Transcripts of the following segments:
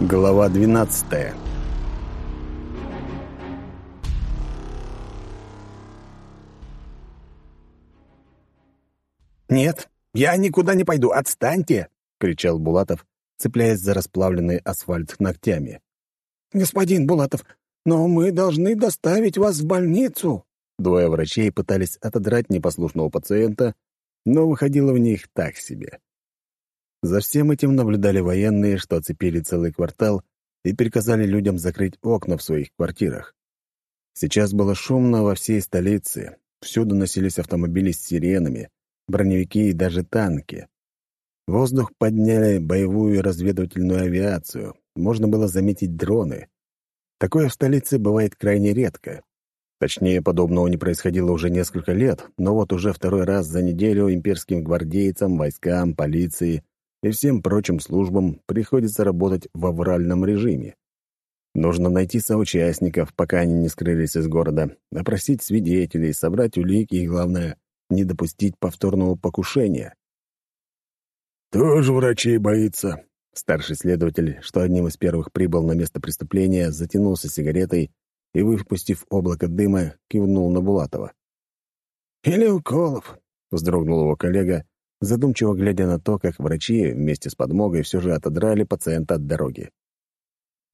Глава 12 «Нет, я никуда не пойду, отстаньте!» — кричал Булатов, цепляясь за расплавленный асфальт ногтями. «Господин Булатов, но мы должны доставить вас в больницу!» Двое врачей пытались отодрать непослушного пациента, но выходило в них так себе. За всем этим наблюдали военные, что оцепили целый квартал и приказали людям закрыть окна в своих квартирах. Сейчас было шумно во всей столице, всюду носились автомобили с сиренами, броневики и даже танки. В воздух подняли боевую и разведывательную авиацию, можно было заметить дроны. Такое в столице бывает крайне редко. Точнее, подобного не происходило уже несколько лет, но вот уже второй раз за неделю имперским гвардейцам, войскам, полиции и всем прочим службам приходится работать в авральном режиме. Нужно найти соучастников, пока они не скрылись из города, опросить свидетелей, собрать улики и, главное, не допустить повторного покушения. «Тоже врачей боится». Старший следователь, что одним из первых прибыл на место преступления, затянулся сигаретой и, выпустив облако дыма, кивнул на Булатова. «Или уколов», — вздрогнул его коллега, задумчиво глядя на то, как врачи вместе с подмогой все же отодрали пациента от дороги.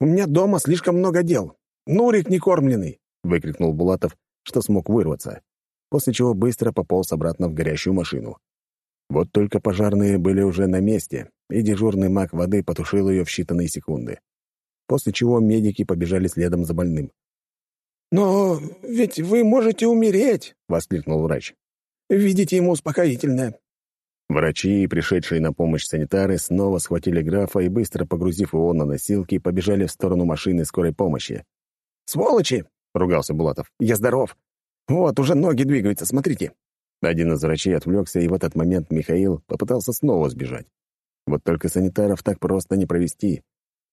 «У меня дома слишком много дел. Нурик не кормленный!» — выкрикнул Булатов, что смог вырваться, после чего быстро пополз обратно в горящую машину. Вот только пожарные были уже на месте, и дежурный маг воды потушил ее в считанные секунды, после чего медики побежали следом за больным. «Но ведь вы можете умереть!» — воскликнул врач. «Введите ему успокоительное». Врачи пришедшие на помощь санитары снова схватили графа и, быстро погрузив его на носилки, побежали в сторону машины скорой помощи. «Сволочи!» — ругался Булатов. «Я здоров! Вот, уже ноги двигаются, смотрите!» Один из врачей отвлекся, и в этот момент Михаил попытался снова сбежать. Вот только санитаров так просто не провести.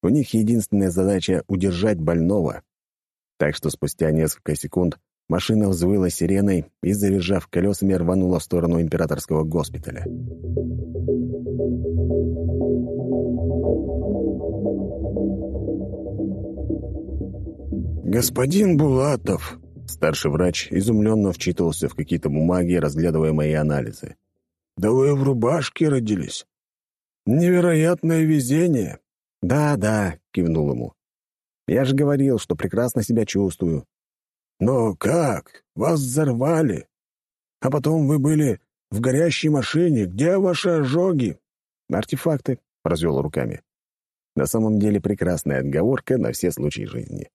У них единственная задача — удержать больного. Так что спустя несколько секунд машина взвыла сиреной и, завизжав колесами, рванула в сторону императорского госпиталя. «Господин Булатов!» Старший врач изумленно вчитывался в какие-то бумаги, разглядывая мои анализы. «Да вы в рубашке родились. Невероятное везение!» «Да, да», — кивнул ему. Я же говорил, что прекрасно себя чувствую. Но как? Вас взорвали. А потом вы были в горящей машине. Где ваши ожоги? Артефакты, — развел руками. На самом деле прекрасная отговорка на все случаи жизни.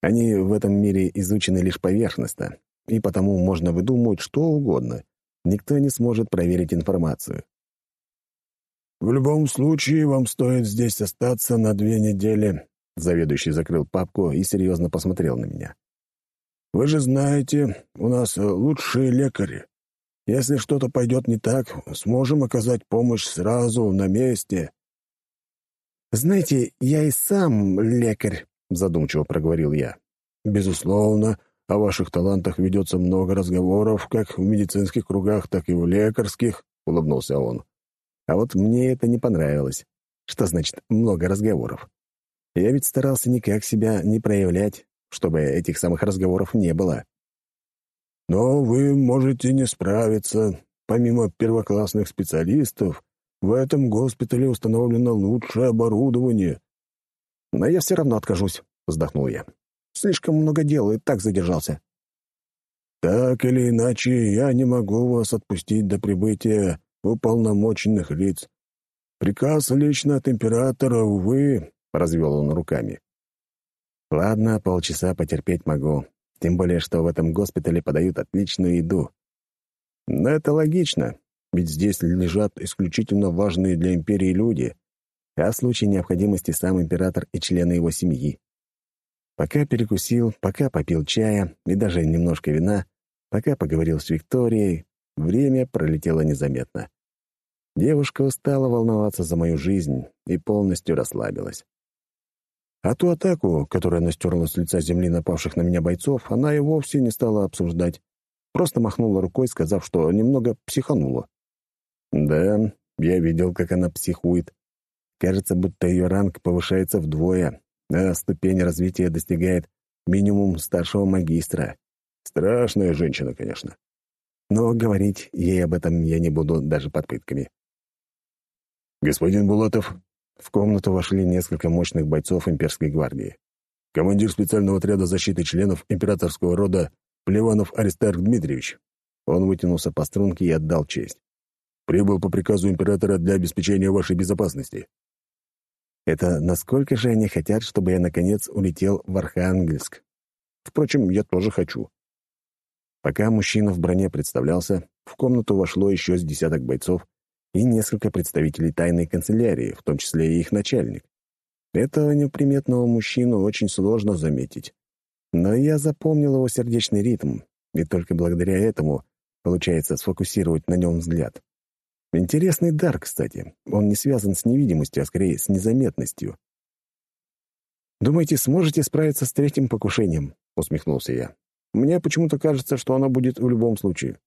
Они в этом мире изучены лишь поверхностно, и потому можно выдумывать что угодно. Никто не сможет проверить информацию. «В любом случае, вам стоит здесь остаться на две недели», Заведующий закрыл папку и серьезно посмотрел на меня. «Вы же знаете, у нас лучшие лекари. Если что-то пойдет не так, сможем оказать помощь сразу, на месте». «Знаете, я и сам лекарь», — задумчиво проговорил я. «Безусловно, о ваших талантах ведется много разговоров, как в медицинских кругах, так и в лекарских», — улыбнулся он. А вот мне это не понравилось. Что значит «много разговоров»? Я ведь старался никак себя не проявлять, чтобы этих самых разговоров не было. Но вы можете не справиться. Помимо первоклассных специалистов, в этом госпитале установлено лучшее оборудование. Но я все равно откажусь, вздохнул я. Слишком много дел и так задержался. Так или иначе, я не могу вас отпустить до прибытия уполномоченных лиц. Приказ лично от императора, увы, — развел он руками. «Ладно, полчаса потерпеть могу, тем более, что в этом госпитале подают отличную еду. Но это логично, ведь здесь лежат исключительно важные для империи люди, а в случае необходимости сам император и члены его семьи. Пока перекусил, пока попил чая и даже немножко вина, пока поговорил с Викторией, время пролетело незаметно. Девушка устала волноваться за мою жизнь и полностью расслабилась. А ту атаку, которая настерла с лица земли напавших на меня бойцов, она и вовсе не стала обсуждать. Просто махнула рукой, сказав, что немного психанула. Да, я видел, как она психует. Кажется, будто ее ранг повышается вдвое, а ступень развития достигает минимум старшего магистра. Страшная женщина, конечно. Но говорить ей об этом я не буду даже под пытками. «Господин Булатов», в комнату вошли несколько мощных бойцов имперской гвардии. Командир специального отряда защиты членов императорского рода Плеванов Аристарх Дмитриевич. Он вытянулся по струнке и отдал честь. «Прибыл по приказу императора для обеспечения вашей безопасности». Это насколько же они хотят, чтобы я, наконец, улетел в Архангельск? Впрочем, я тоже хочу. Пока мужчина в броне представлялся, в комнату вошло еще с десяток бойцов и несколько представителей тайной канцелярии, в том числе и их начальник. Этого неприметного мужчину очень сложно заметить. Но я запомнил его сердечный ритм, и только благодаря этому получается сфокусировать на нем взгляд. Интересный дар, кстати. Он не связан с невидимостью, а скорее с незаметностью. «Думаете, сможете справиться с третьим покушением?» — усмехнулся я. «Мне почему-то кажется, что оно будет в любом случае».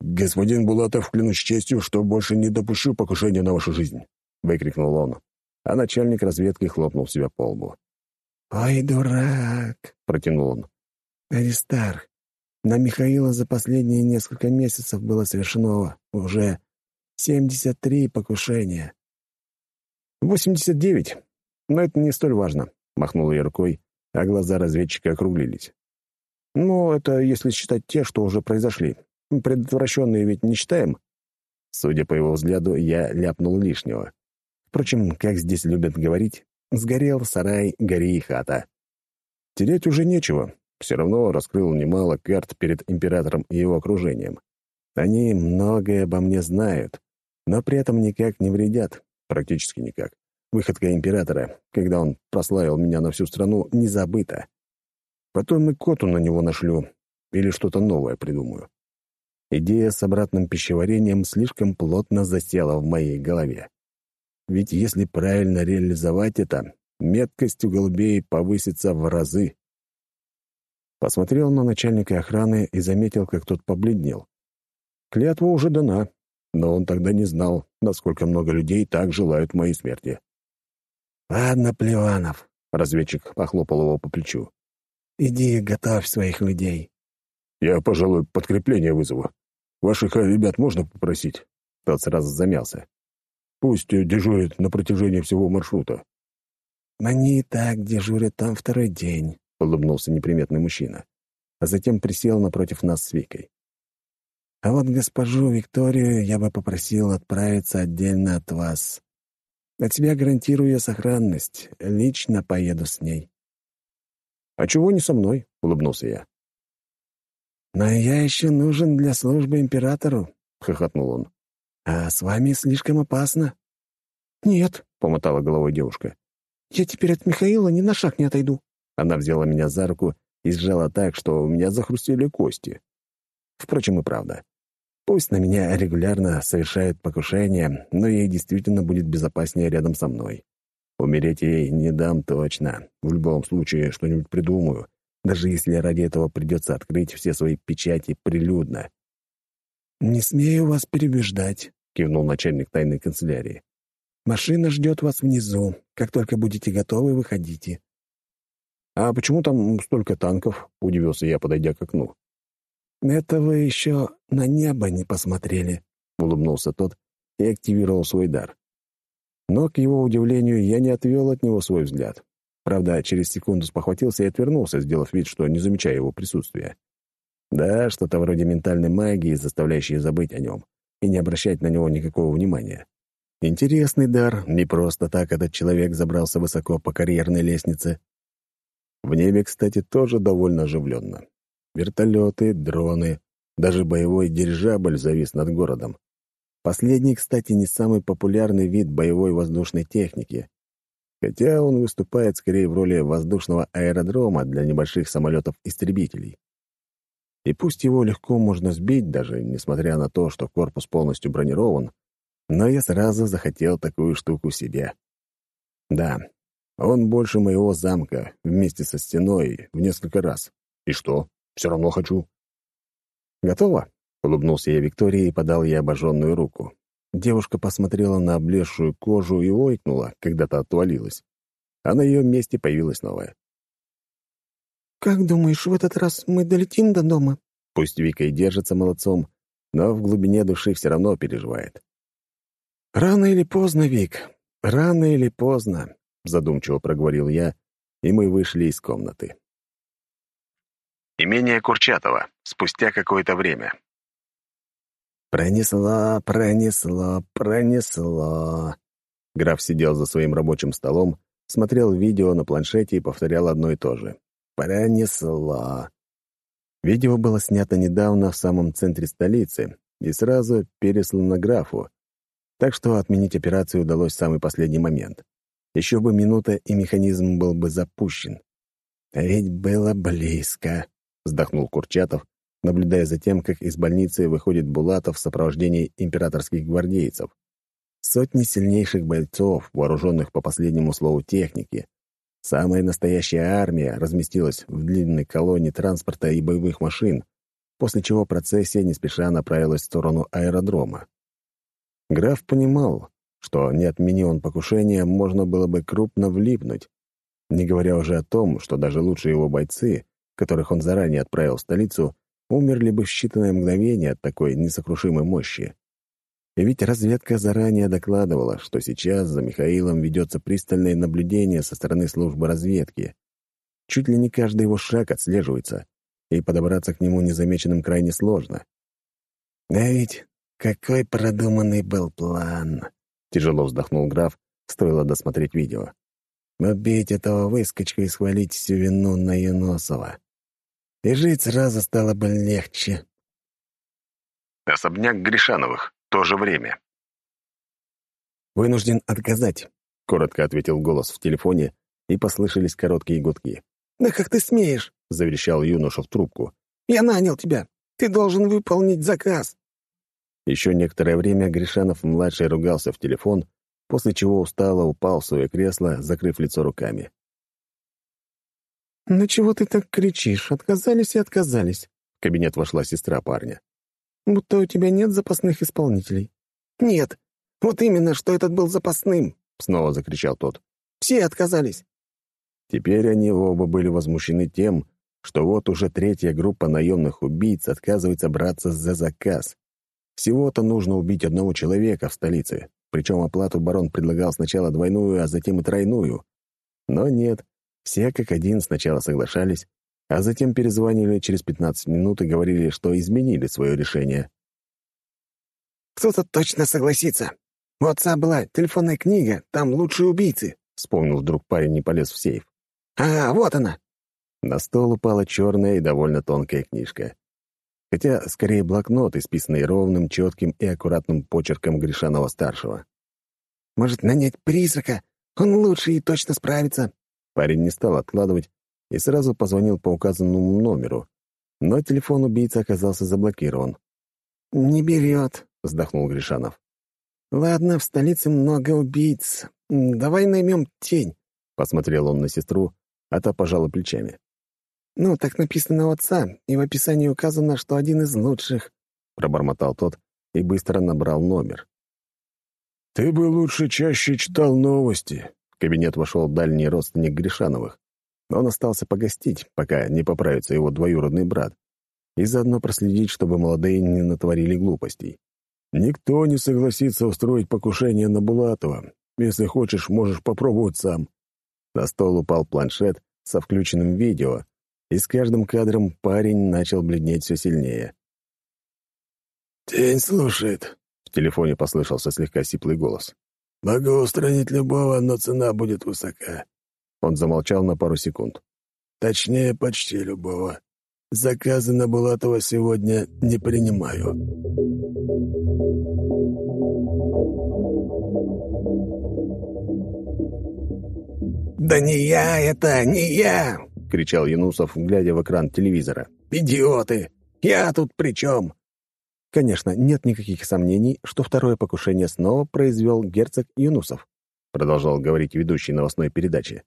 «Господин Булатов, клянусь честью, что больше не допущу покушения на вашу жизнь», — выкрикнул он, а начальник разведки хлопнул себя по лбу. «Ой, дурак!» — протянул он. «Аристарх, на Михаила за последние несколько месяцев было совершено уже 73 покушения. «Восемьдесят девять. Но это не столь важно», — махнул я рукой, а глаза разведчика округлились. «Ну, это если считать те, что уже произошли. Предотвращенные ведь не считаем?» Судя по его взгляду, я ляпнул лишнего. Впрочем, как здесь любят говорить, сгорел сарай, гори и хата. Терять уже нечего, все равно раскрыл немало карт перед императором и его окружением. Они многое обо мне знают, но при этом никак не вредят, практически никак. Выходка императора, когда он прославил меня на всю страну, не забыта. Потом и коту на него нашлю или что-то новое придумаю. Идея с обратным пищеварением слишком плотно засела в моей голове. Ведь если правильно реализовать это, меткость у голубей повысится в разы. Посмотрел на начальника охраны и заметил, как тот побледнел. Клятва уже дана, но он тогда не знал, насколько много людей так желают моей смерти. «Ладно, Плеванов», — разведчик похлопал его по плечу. «Иди, готовь своих людей». «Я, пожалуй, подкрепление вызову. Ваших ребят можно попросить?» Тот сразу замялся. «Пусть дежурят на протяжении всего маршрута». «Они и так дежурят там второй день», — улыбнулся неприметный мужчина, а затем присел напротив нас с Викой. «А вот госпожу Викторию я бы попросил отправиться отдельно от вас. От тебя гарантирую я сохранность. Лично поеду с ней». «А чего не со мной?» — улыбнулся я. «Но я еще нужен для службы императору», — хохотнул он. «А с вами слишком опасно». «Нет», — помотала головой девушка. «Я теперь от Михаила ни на шаг не отойду». Она взяла меня за руку и сжала так, что у меня захрустели кости. Впрочем, и правда. Пусть на меня регулярно совершают покушения, но ей действительно будет безопаснее рядом со мной. Умереть ей не дам точно. В любом случае, что-нибудь придумаю, даже если ради этого придется открыть все свои печати прилюдно. «Не смею вас переубеждать», — кивнул начальник тайной канцелярии. «Машина ждет вас внизу. Как только будете готовы, выходите. «А почему там столько танков?» — удивился я, подойдя к окну. «Это вы еще на небо не посмотрели», — улыбнулся тот и активировал свой дар. Но, к его удивлению, я не отвел от него свой взгляд. Правда, через секунду спохватился и отвернулся, сделав вид, что не замечаю его присутствия. Да, что-то вроде ментальной магии, заставляющей забыть о нем и не обращать на него никакого внимания. Интересный дар, не просто так этот человек забрался высоко по карьерной лестнице. В небе, кстати, тоже довольно оживленно. Вертолеты, дроны, даже боевой дирижабль завис над городом. Последний, кстати, не самый популярный вид боевой воздушной техники, хотя он выступает скорее в роли воздушного аэродрома для небольших самолетов-истребителей. И пусть его легко можно сбить, даже несмотря на то, что корпус полностью бронирован, но я сразу захотел такую штуку себе. Да, он больше моего замка, вместе со стеной, в несколько раз. И что? Все равно хочу. Готово? Улыбнулся я Виктории и подал ей обожженную руку. Девушка посмотрела на облезшую кожу и ойкнула, когда-то отвалилась. А на ее месте появилась новая. «Как думаешь, в этот раз мы долетим до дома?» Пусть Вика и держится молодцом, но в глубине души все равно переживает. «Рано или поздно, Вик, рано или поздно», — задумчиво проговорил я, и мы вышли из комнаты. Имение Курчатова. Спустя какое-то время. Пронесло, пронесло, пронесло. Граф сидел за своим рабочим столом, смотрел видео на планшете и повторял одно и то же. Пронесло. Видео было снято недавно в самом центре столицы и сразу переслано графу, так что отменить операцию удалось в самый последний момент. Еще бы минута, и механизм был бы запущен. «А ведь было близко», — вздохнул Курчатов, наблюдая за тем, как из больницы выходит Булатов в сопровождении императорских гвардейцев. Сотни сильнейших бойцов, вооруженных по последнему слову техники. Самая настоящая армия разместилась в длинной колонне транспорта и боевых машин, после чего процессия не спеша направилась в сторону аэродрома. Граф понимал, что, не отмени он покушение, можно было бы крупно влипнуть, не говоря уже о том, что даже лучшие его бойцы, которых он заранее отправил в столицу, умерли бы в считанные мгновения от такой несокрушимой мощи. И ведь разведка заранее докладывала, что сейчас за Михаилом ведется пристальное наблюдение со стороны службы разведки. Чуть ли не каждый его шаг отслеживается, и подобраться к нему незамеченным крайне сложно. «Да ведь какой продуманный был план!» — тяжело вздохнул граф, стоило досмотреть видео. «Убить этого выскочку и свалить всю вину на Юносова. И жить сразу стало бы легче». Особняк Гришановых. То же время. «Вынужден отказать», — коротко ответил голос в телефоне, и послышались короткие гудки. «Да как ты смеешь?» — заверещал юноша в трубку. «Я нанял тебя. Ты должен выполнить заказ». Еще некоторое время Гришанов-младший ругался в телефон, после чего устало упал в свое кресло, закрыв лицо руками. «Ну чего ты так кричишь? Отказались и отказались». В кабинет вошла сестра парня будто у тебя нет запасных исполнителей». «Нет, вот именно, что этот был запасным», — снова закричал тот. «Все отказались». Теперь они оба были возмущены тем, что вот уже третья группа наемных убийц отказывается браться за заказ. Всего-то нужно убить одного человека в столице, причем оплату барон предлагал сначала двойную, а затем и тройную. Но нет, все как один сначала соглашались, а затем перезванивали через 15 минут и говорили, что изменили свое решение. «Кто-то точно согласится. У отца была телефонная книга, там лучшие убийцы», — вспомнил вдруг парень и полез в сейф. «А, вот она!» На стол упала черная и довольно тонкая книжка. Хотя, скорее, блокнот, исписанный ровным, четким и аккуратным почерком Гришанова-старшего. «Может, нанять призрака? Он лучше и точно справится». Парень не стал откладывать и сразу позвонил по указанному номеру, но телефон убийцы оказался заблокирован. «Не берет», — вздохнул Гришанов. «Ладно, в столице много убийц. Давай наймем тень», — посмотрел он на сестру, а та пожала плечами. «Ну, так написано у отца, и в описании указано, что один из лучших», — пробормотал тот и быстро набрал номер. «Ты бы лучше чаще читал новости», — в кабинет вошел дальний родственник Гришановых. Он остался погостить, пока не поправится его двоюродный брат, и заодно проследить, чтобы молодые не натворили глупостей. Никто не согласится устроить покушение на Булатова. Если хочешь, можешь попробовать сам. На стол упал планшет со включенным видео, и с каждым кадром парень начал бледнеть все сильнее. «Тень слушает», — в телефоне послышался слегка сиплый голос. «Могу устранить любого, но цена будет высока. Он замолчал на пару секунд. «Точнее, почти любого. Заказы на Булатова сегодня не принимаю». «Да не я это, не я!» — кричал Янусов, глядя в экран телевизора. «Идиоты! Я тут при чем?» Конечно, нет никаких сомнений, что второе покушение снова произвел герцог Юнусов, продолжал говорить ведущий новостной передачи.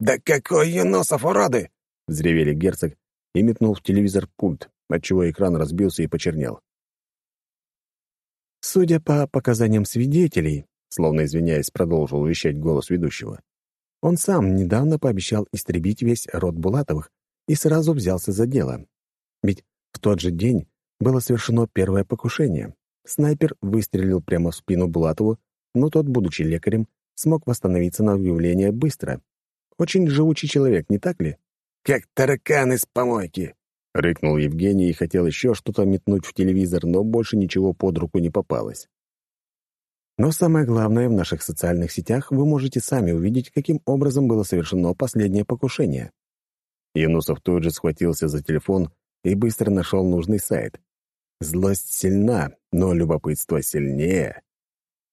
«Да какой Юносов, уроды!» — взревели герцог и метнул в телевизор пульт, отчего экран разбился и почернел. Судя по показаниям свидетелей, словно извиняясь, продолжил вещать голос ведущего, он сам недавно пообещал истребить весь род Булатовых и сразу взялся за дело. Ведь в тот же день было совершено первое покушение. Снайпер выстрелил прямо в спину Булатову, но тот, будучи лекарем, смог восстановиться на удивление быстро. Очень живучий человек, не так ли? «Как таракан из помойки!» — рыкнул Евгений и хотел еще что-то метнуть в телевизор, но больше ничего под руку не попалось. Но самое главное, в наших социальных сетях вы можете сами увидеть, каким образом было совершено последнее покушение. Янусов тут же схватился за телефон и быстро нашел нужный сайт. Злость сильна, но любопытство сильнее.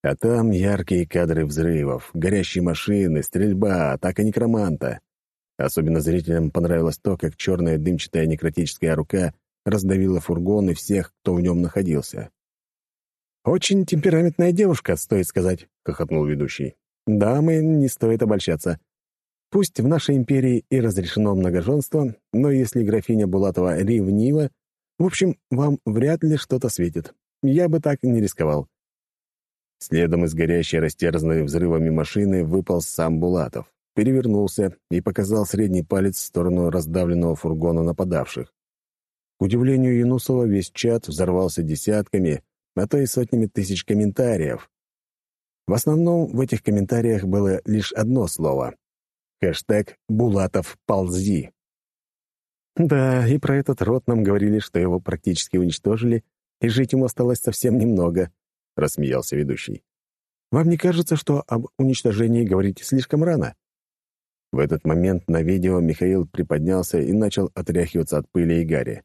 А там яркие кадры взрывов, горящие машины, стрельба, атака некроманта. Особенно зрителям понравилось то, как черная дымчатая некротическая рука раздавила фургон и всех, кто в нем находился. «Очень темпераментная девушка, стоит сказать», — хохотнул ведущий. «Дамы, не стоит обольщаться. Пусть в нашей империи и разрешено многоженство, но если графиня Булатова ревнива, в общем, вам вряд ли что-то светит. Я бы так не рисковал». Следом из горящей, растерзанной взрывами машины выпал сам Булатов, перевернулся и показал средний палец в сторону раздавленного фургона нападавших. К удивлению Юнусова, весь чат взорвался десятками, а то и сотнями тысяч комментариев. В основном в этих комментариях было лишь одно слово — хэштег «Булатов, ползи». Да, и про этот род нам говорили, что его практически уничтожили, и жить ему осталось совсем немного, — рассмеялся ведущий. Вам не кажется, что об уничтожении говорить слишком рано? В этот момент на видео Михаил приподнялся и начал отряхиваться от пыли и гари.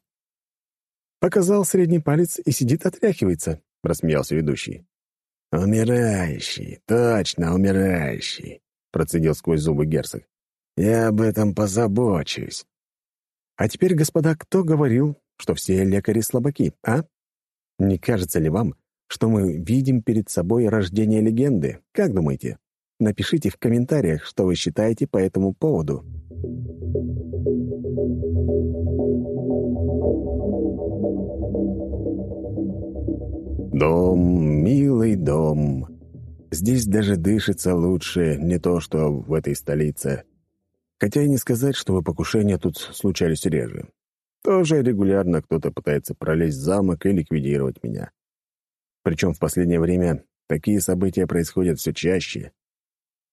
Показал средний палец и сидит отряхивается, — рассмеялся ведущий. «Умирающий, точно умирающий», — процедил сквозь зубы герцог. «Я об этом позабочусь». «А теперь, господа, кто говорил, что все лекари слабаки, а? Не кажется ли вам, что мы видим перед собой рождение легенды? Как думаете? Напишите в комментариях, что вы считаете по этому поводу». Дом, милый дом. Здесь даже дышится лучше, не то что в этой столице. Хотя и не сказать, чтобы покушения тут случались реже. Тоже регулярно кто-то пытается пролезть в замок и ликвидировать меня. Причем в последнее время такие события происходят все чаще.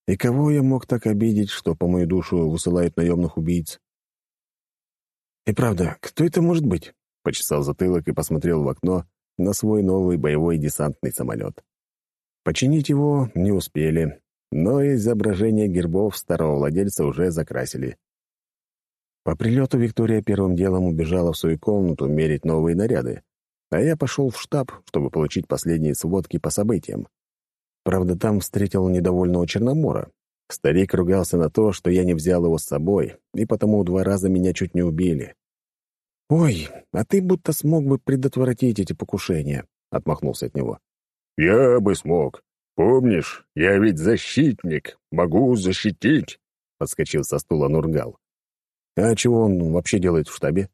И кого я мог так обидеть, что по мою душу высылают наемных убийц? «И правда, кто это может быть?» — почесал затылок и посмотрел в окно, на свой новый боевой десантный самолет. Починить его не успели, но изображение гербов старого владельца уже закрасили. По прилету Виктория первым делом убежала в свою комнату мерить новые наряды, а я пошел в штаб, чтобы получить последние сводки по событиям. Правда, там встретил недовольного Черномора. Старик ругался на то, что я не взял его с собой, и потому два раза меня чуть не убили. «Ой, а ты будто смог бы предотвратить эти покушения», — отмахнулся от него. «Я бы смог. Помнишь, я ведь защитник, могу защитить», — подскочил со стула Нургал. «А чего он вообще делает в штабе?»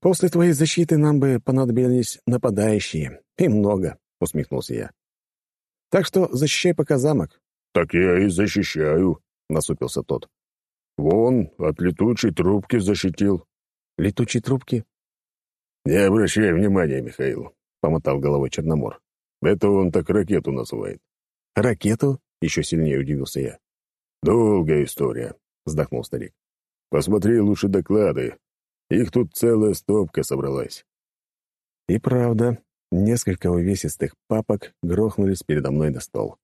«После твоей защиты нам бы понадобились нападающие. И много», — усмехнулся я. «Так что защищай пока замок». «Так я и защищаю», — насупился тот. «Вон, от летучей трубки защитил летучей трубки?» «Не обращай внимания, Михаил», — помотал головой Черномор. «Это он так ракету называет». «Ракету?» — еще сильнее удивился я. «Долгая история», — вздохнул старик. «Посмотри лучше доклады. Их тут целая стопка собралась». И правда, несколько увесистых папок грохнулись передо мной на стол.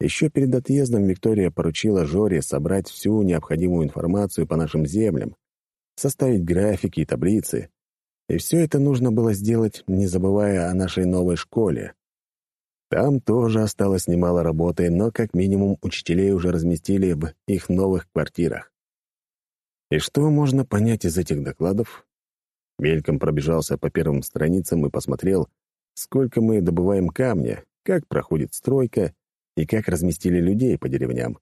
Еще перед отъездом Виктория поручила Жоре собрать всю необходимую информацию по нашим землям, составить графики и таблицы. И все это нужно было сделать, не забывая о нашей новой школе. Там тоже осталось немало работы, но как минимум учителей уже разместили в их новых квартирах. И что можно понять из этих докладов? Мельком пробежался по первым страницам и посмотрел, сколько мы добываем камня, как проходит стройка и как разместили людей по деревням.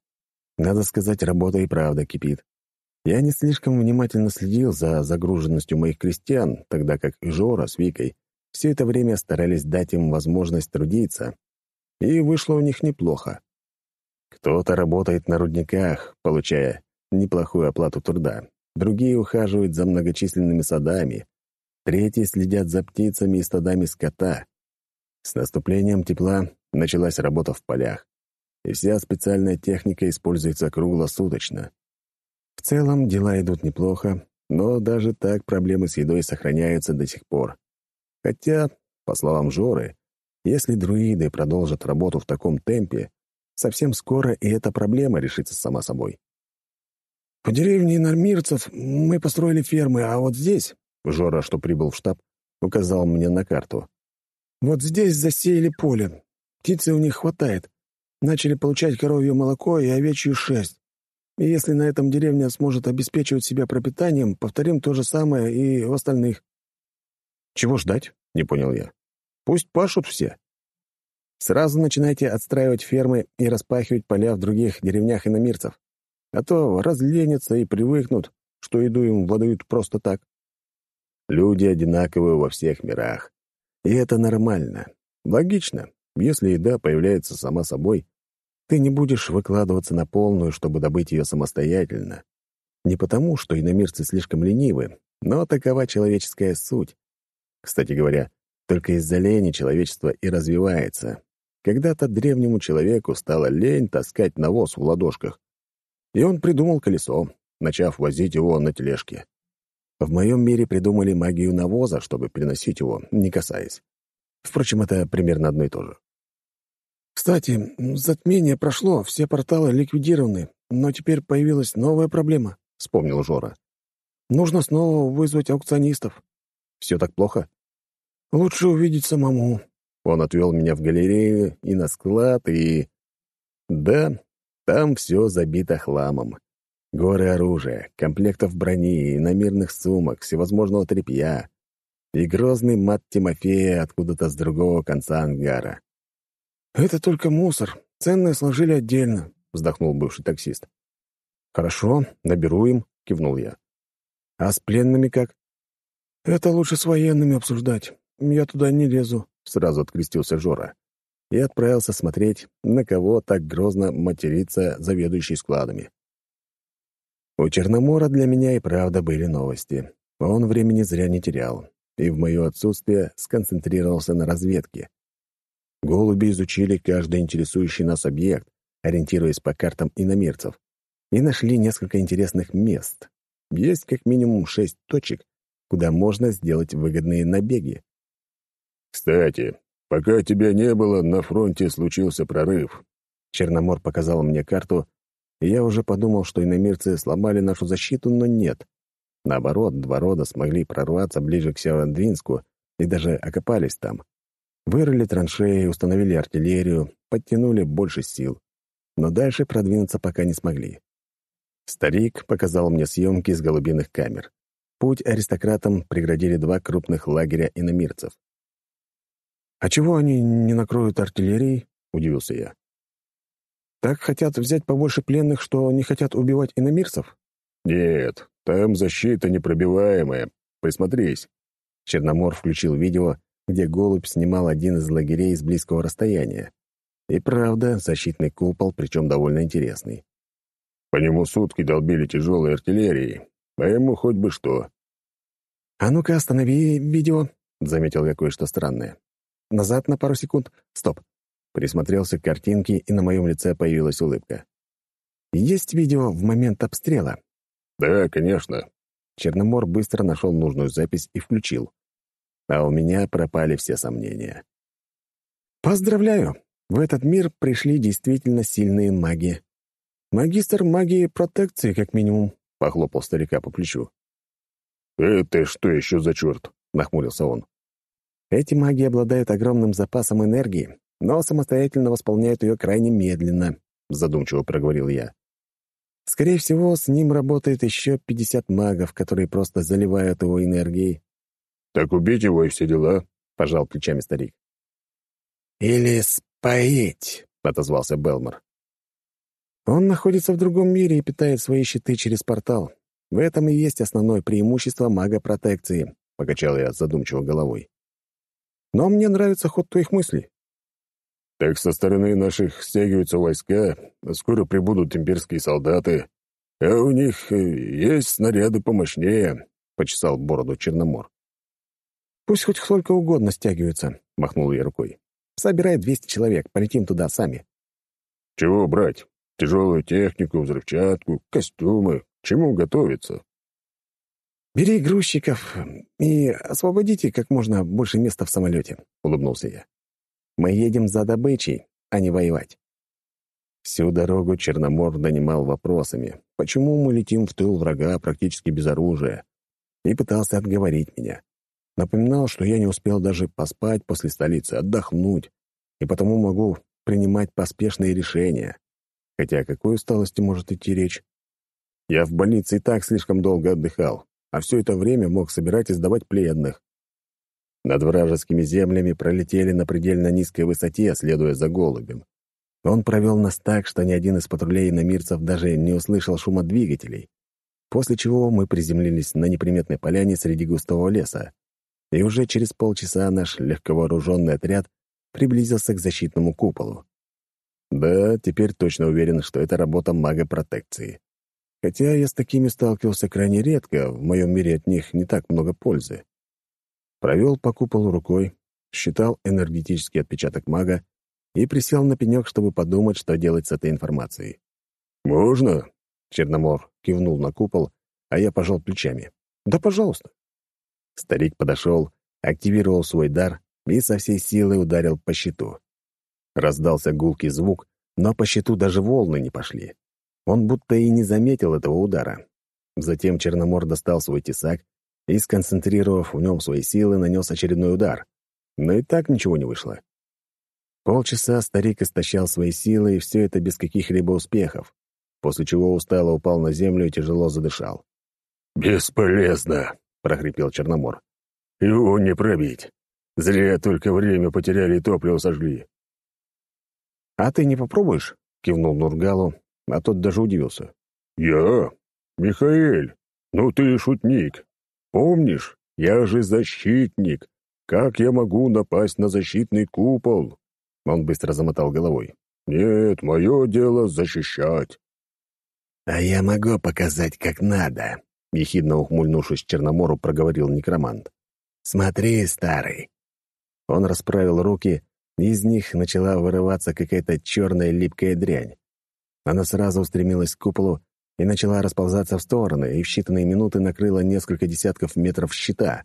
Надо сказать, работа и правда кипит. Я не слишком внимательно следил за загруженностью моих крестьян, тогда как Жора с Викой все это время старались дать им возможность трудиться, и вышло у них неплохо. Кто-то работает на рудниках, получая неплохую оплату труда, другие ухаживают за многочисленными садами, третьи следят за птицами и стадами скота. С наступлением тепла началась работа в полях, и вся специальная техника используется круглосуточно. В целом дела идут неплохо, но даже так проблемы с едой сохраняются до сих пор. Хотя, по словам Жоры, если друиды продолжат работу в таком темпе, совсем скоро и эта проблема решится сама собой. «По деревне Нормирцев мы построили фермы, а вот здесь...» Жора, что прибыл в штаб, указал мне на карту. «Вот здесь засеяли поле. Птицы у них хватает. Начали получать коровье молоко и овечью шерсть. И если на этом деревня сможет обеспечивать себя пропитанием, повторим то же самое и в остальных». «Чего ждать?» — не понял я. «Пусть пашут все. Сразу начинайте отстраивать фермы и распахивать поля в других деревнях иномирцев. А то разленятся и привыкнут, что еду им выдают просто так. Люди одинаковые во всех мирах. И это нормально. Логично. Если еда появляется сама собой, ты не будешь выкладываться на полную, чтобы добыть ее самостоятельно. Не потому, что иномирцы слишком ленивы, но такова человеческая суть. Кстати говоря, только из-за лени человечество и развивается. Когда-то древнему человеку стало лень таскать навоз в ладошках, и он придумал колесо, начав возить его на тележке. В моем мире придумали магию навоза, чтобы переносить его, не касаясь. Впрочем, это примерно одно и то же. «Кстати, затмение прошло, все порталы ликвидированы, но теперь появилась новая проблема», — вспомнил Жора. «Нужно снова вызвать аукционистов». «Все так плохо?» «Лучше увидеть самому». Он отвел меня в галерею и на склад, и... Да, там все забито хламом. Горы оружия, комплектов брони, и намирных сумок, всевозможного тряпья. И грозный мат Тимофея откуда-то с другого конца ангара. «Это только мусор. Ценные сложили отдельно», — вздохнул бывший таксист. «Хорошо, наберу им», — кивнул я. «А с пленными как?» «Это лучше с военными обсуждать. Я туда не лезу», — сразу открестился Жора. И отправился смотреть, на кого так грозно матерится заведующий складами. У Черномора для меня и правда были новости. Он времени зря не терял, и в мое отсутствие сконцентрировался на разведке. Голуби изучили каждый интересующий нас объект, ориентируясь по картам иномерцев, и нашли несколько интересных мест. Есть как минимум шесть точек, куда можно сделать выгодные набеги. «Кстати, пока тебя не было, на фронте случился прорыв». Черномор показал мне карту, и я уже подумал, что иномирцы сломали нашу защиту, но нет. Наоборот, два рода смогли прорваться ближе к Северодвинску и даже окопались там. Вырыли траншеи, установили артиллерию, подтянули больше сил. Но дальше продвинуться пока не смогли. Старик показал мне съемки с голубиных камер. Путь аристократам преградили два крупных лагеря иномирцев. «А чего они не накроют артиллерией?» — удивился я. «Так хотят взять побольше пленных, что не хотят убивать иномирцев?» «Нет, там защита непробиваемая. Присмотрись». Черномор включил видео, где голубь снимал один из лагерей с близкого расстояния. И правда, защитный купол, причем довольно интересный. По нему сутки долбили тяжелой артиллерией, а ему хоть бы что. «А ну-ка, останови видео», — заметил я кое-что странное. «Назад на пару секунд. Стоп». Присмотрелся к картинке, и на моем лице появилась улыбка. «Есть видео в момент обстрела?» «Да, конечно». Черномор быстро нашел нужную запись и включил а у меня пропали все сомнения. «Поздравляю! В этот мир пришли действительно сильные маги. Магистр магии протекции, как минимум», — похлопал старика по плечу. «Это что еще за черт?» — нахмурился он. «Эти маги обладают огромным запасом энергии, но самостоятельно восполняют ее крайне медленно», — задумчиво проговорил я. «Скорее всего, с ним работает еще 50 магов, которые просто заливают его энергией. «Так убить его и все дела», — пожал плечами старик. «Или споить», — отозвался Белмор. «Он находится в другом мире и питает свои щиты через портал. В этом и есть основное преимущество мага протекции», — покачал я задумчиво головой. Но мне нравится ход твоих мыслей. Так со стороны наших стягиваются войска, скоро прибудут имперские солдаты, а у них э, есть снаряды помощнее, — почесал бороду Черномор. «Пусть хоть сколько угодно стягиваются», — махнул я рукой. «Собирай двести человек, полетим туда сами». «Чего брать? Тяжелую технику, взрывчатку, костюмы. Чему готовиться?» «Бери грузчиков и освободите как можно больше места в самолете», — улыбнулся я. «Мы едем за добычей, а не воевать». Всю дорогу Черномор донимал вопросами, почему мы летим в тыл врага практически без оружия, и пытался отговорить меня. Напоминал, что я не успел даже поспать после столицы, отдохнуть, и потому могу принимать поспешные решения. Хотя о какой усталости может идти речь? Я в больнице и так слишком долго отдыхал, а все это время мог собирать и сдавать пленных. Над вражескими землями пролетели на предельно низкой высоте, следуя за голубем. Он провел нас так, что ни один из патрулей намирцев даже не услышал шума двигателей, после чего мы приземлились на неприметной поляне среди густого леса, и уже через полчаса наш легковооруженный отряд приблизился к защитному куполу. Да, теперь точно уверен, что это работа мага протекции. Хотя я с такими сталкивался крайне редко, в моем мире от них не так много пользы. Провел по куполу рукой, считал энергетический отпечаток мага и присел на пенек, чтобы подумать, что делать с этой информацией. «Можно?» — Черномор кивнул на купол, а я пожал плечами. «Да, пожалуйста». Старик подошел, активировал свой дар и со всей силы ударил по щиту. Раздался гулкий звук, но по щиту даже волны не пошли. Он будто и не заметил этого удара. Затем Черномор достал свой тесак и, сконцентрировав в нем свои силы, нанес очередной удар. Но и так ничего не вышло. Полчаса старик истощал свои силы, и все это без каких-либо успехов, после чего устало упал на землю и тяжело задышал. «Бесполезно!» прохрипел Черномор. «Его не пробить. Зря только время потеряли и топливо сожгли». «А ты не попробуешь?» — кивнул Нургалу, а тот даже удивился. «Я? Михаэль? Ну ты шутник. Помнишь, я же защитник. Как я могу напасть на защитный купол?» Он быстро замотал головой. «Нет, мое дело защищать». «А я могу показать, как надо», — ехидно ухмыльнувшись Черномору, проговорил некромант. «Смотри, старый!» Он расправил руки, из них начала вырываться какая-то черная липкая дрянь. Она сразу устремилась к куполу и начала расползаться в стороны, и в считанные минуты накрыла несколько десятков метров щита.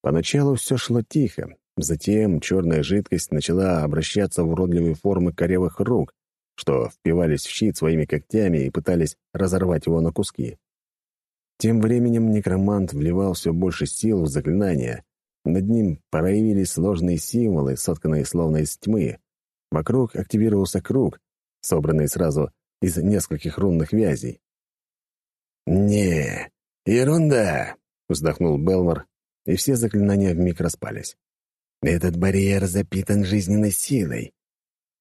Поначалу все шло тихо, затем черная жидкость начала обращаться в уродливые формы корявых рук, что впивались в щит своими когтями и пытались разорвать его на куски. Тем временем некромант вливал все больше сил в заклинания. Над ним проявились сложные символы, сотканные словно из тьмы. Вокруг активировался круг, собранный сразу из нескольких рунных вязей. «Не, ерунда!» — вздохнул Белмор, и все заклинания вмиг распались. «Этот барьер запитан жизненной силой,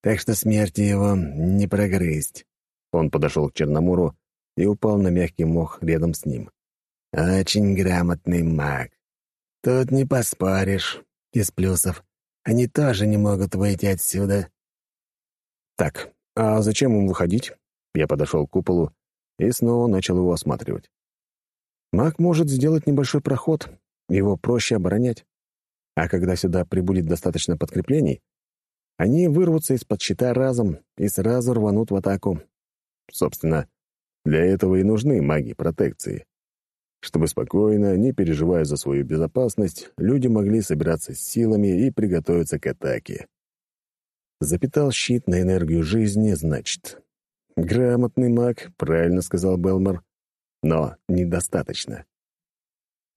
так что смерти его не прогрызть». Он подошел к Черномору и упал на мягкий мох рядом с ним. «Очень грамотный маг. Тут не поспоришь. Из плюсов. Они тоже не могут выйти отсюда». «Так, а зачем им выходить?» Я подошел к куполу и снова начал его осматривать. «Маг может сделать небольшой проход, его проще оборонять. А когда сюда прибудет достаточно подкреплений, они вырвутся из-под щита разом и сразу рванут в атаку. Собственно, для этого и нужны маги протекции. Чтобы спокойно, не переживая за свою безопасность, люди могли собираться с силами и приготовиться к атаке. Запитал щит на энергию жизни, значит. Грамотный маг, правильно сказал Белмор, но недостаточно.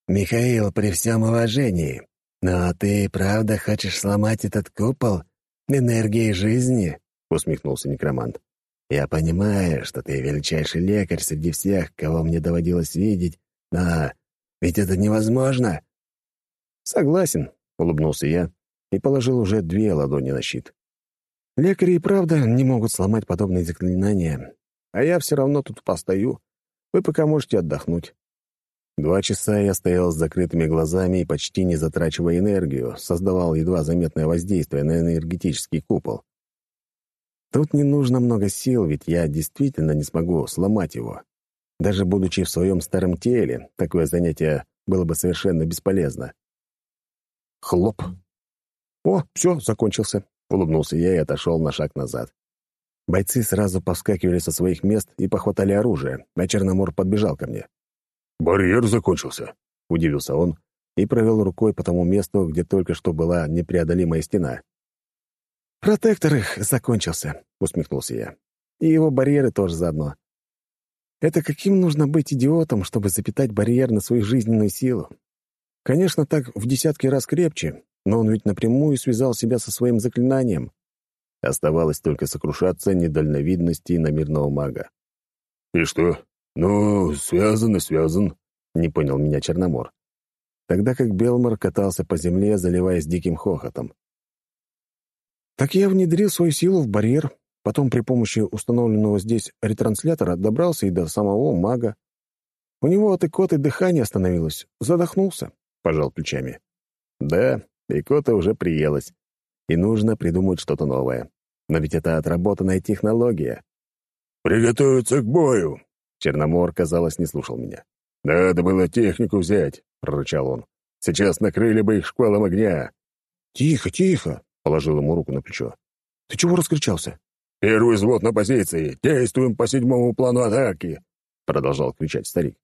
«Михаил, при всем уважении, но ты правда хочешь сломать этот купол энергией жизни?» — усмехнулся некромант. Я понимаю, что ты величайший лекарь среди всех, кого мне доводилось видеть, но ведь это невозможно. Согласен, улыбнулся я и положил уже две ладони на щит. Лекари и правда не могут сломать подобные заклинания, а я все равно тут постою. Вы пока можете отдохнуть. Два часа я стоял с закрытыми глазами и почти не затрачивая энергию, создавал едва заметное воздействие на энергетический купол. Тут не нужно много сил, ведь я действительно не смогу сломать его. Даже будучи в своем старом теле, такое занятие было бы совершенно бесполезно. Хлоп. «О, все, закончился», — улыбнулся я и отошел на шаг назад. Бойцы сразу повскакивали со своих мест и похватали оружие, а Черномор подбежал ко мне. «Барьер закончился», — удивился он и провел рукой по тому месту, где только что была непреодолимая стена. «Протектор их закончился», — усмехнулся я. «И его барьеры тоже заодно. Это каким нужно быть идиотом, чтобы запитать барьер на свою жизненную силу? Конечно, так в десятки раз крепче, но он ведь напрямую связал себя со своим заклинанием. Оставалось только сокрушаться недальновидности иномирного мага. «И что? Ну, связан и связан», — не понял меня Черномор. Тогда как Белмор катался по земле, заливаясь диким хохотом. «Так я внедрил свою силу в барьер, потом при помощи установленного здесь ретранслятора добрался и до самого мага. У него от икоты дыхание остановилось, задохнулся», — пожал плечами. «Да, икота уже приелась, и нужно придумать что-то новое. Но ведь это отработанная технология. «Приготовиться к бою!» Черномор, казалось, не слушал меня. «Надо было технику взять», — прорычал он. «Сейчас накрыли бы их шквалом огня». «Тихо, тихо!» — положил ему руку на плечо. «Ты чего раскричался?» «Первый взвод на позиции! Действуем по седьмому плану атаки!» — продолжал кричать старик.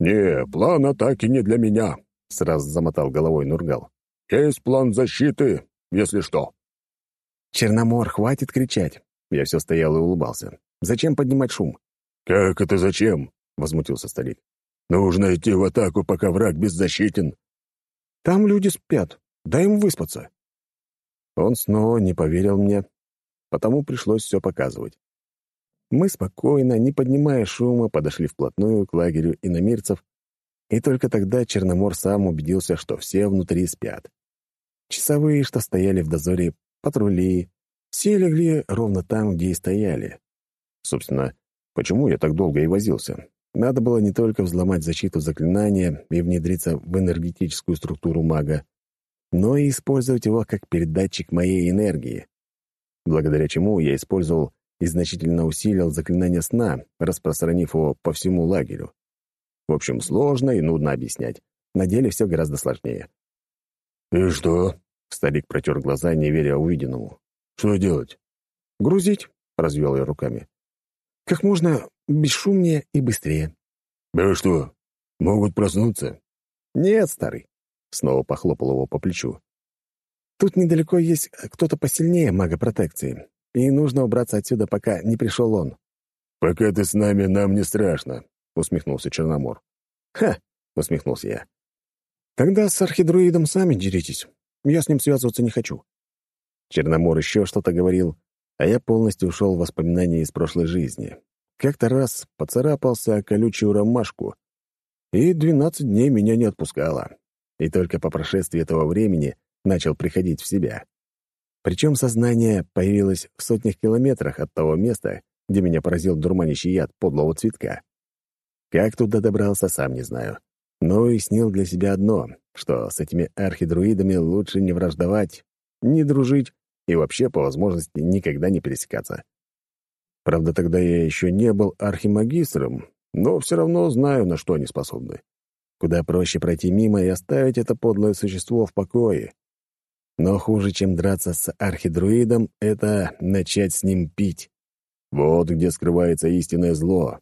«Не, план атаки не для меня», — сразу замотал головой Нургал. «Есть план защиты, если что». «Черномор, хватит кричать!» Я все стоял и улыбался. «Зачем поднимать шум?» «Как это зачем?» — возмутился старик. «Нужно идти в атаку, пока враг беззащитен». «Там люди спят. Дай им выспаться». Он снова не поверил мне, потому пришлось все показывать. Мы спокойно, не поднимая шума, подошли вплотную к лагерю иномирцев, и только тогда Черномор сам убедился, что все внутри спят. Часовые, что стояли в дозоре, патрули. Все легли ровно там, где и стояли. Собственно, почему я так долго и возился? Надо было не только взломать защиту заклинания и внедриться в энергетическую структуру мага, но и использовать его как передатчик моей энергии, благодаря чему я использовал и значительно усилил заклинание сна, распространив его по всему лагерю. В общем, сложно и нудно объяснять. На деле все гораздо сложнее. «И что?» Старик протер глаза, не веря увиденному. «Что делать?» «Грузить», — развел я руками. «Как можно бесшумнее и быстрее». «Да что, могут проснуться?» «Нет, старый», — снова похлопал его по плечу. «Тут недалеко есть кто-то посильнее мага протекции, и нужно убраться отсюда, пока не пришел он». «Пока ты с нами, нам не страшно», — усмехнулся Черномор. «Ха!» — усмехнулся я. «Тогда с архидруидом сами деритесь. Я с ним связываться не хочу». Черномор еще что-то говорил, а я полностью ушел в воспоминания из прошлой жизни. Как-то раз поцарапался о колючую ромашку, и двенадцать дней меня не отпускало. И только по прошествии этого времени начал приходить в себя. Причем сознание появилось в сотнях километрах от того места, где меня поразил дурманящий яд подлого цветка. Как туда добрался, сам не знаю. Но и снил для себя одно, что с этими архидруидами лучше не враждовать, не дружить и вообще, по возможности, никогда не пересекаться. Правда, тогда я еще не был архимагистром, но все равно знаю, на что они способны. Куда проще пройти мимо и оставить это подлое существо в покое. Но хуже, чем драться с архидруидом, это начать с ним пить. Вот где скрывается истинное зло.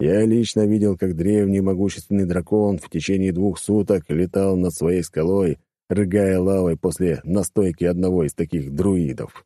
Я лично видел, как древний могущественный дракон в течение двух суток летал над своей скалой, рыгая лавой после настойки одного из таких друидов.